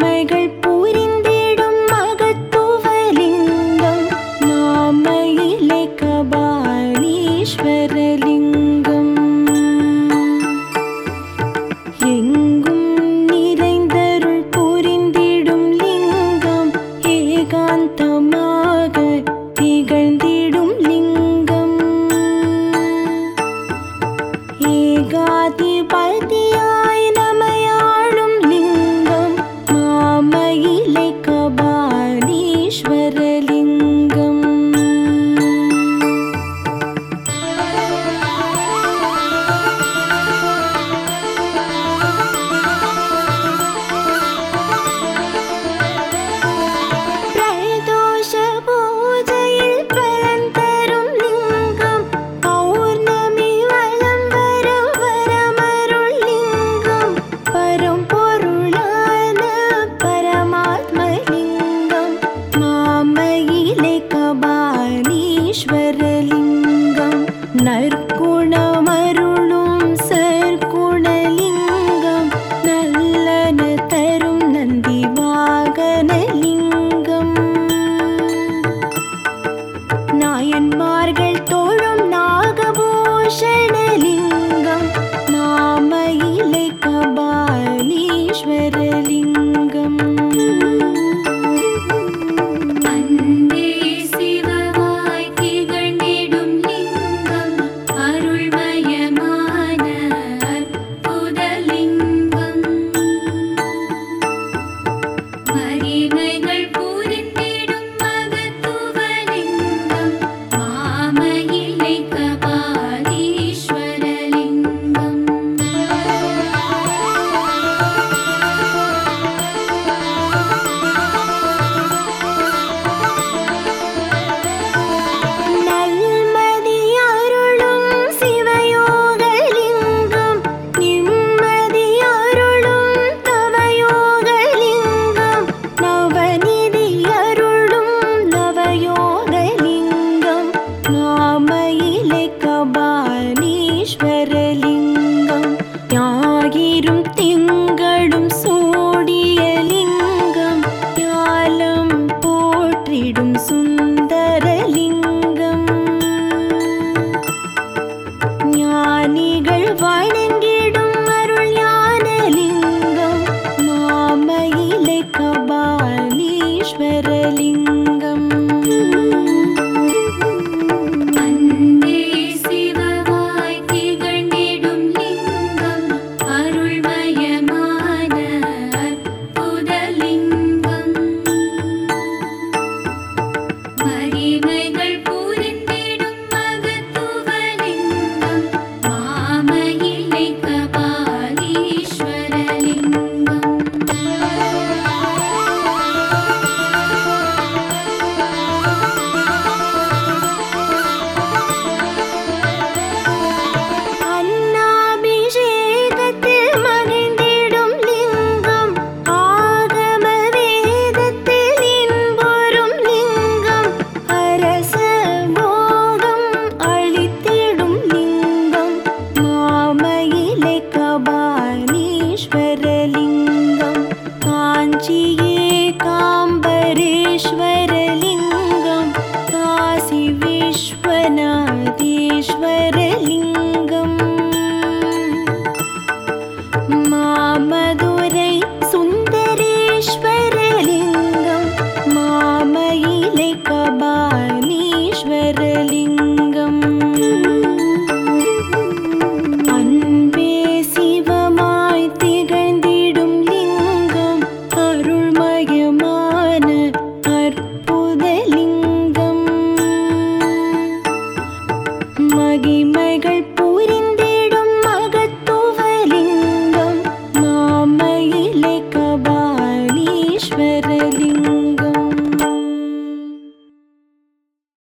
நன்மைகள் நற்குணமருளும் சற்குணலிங்கம் நல்லன தரும் நந்தி வாகனலிங்கம்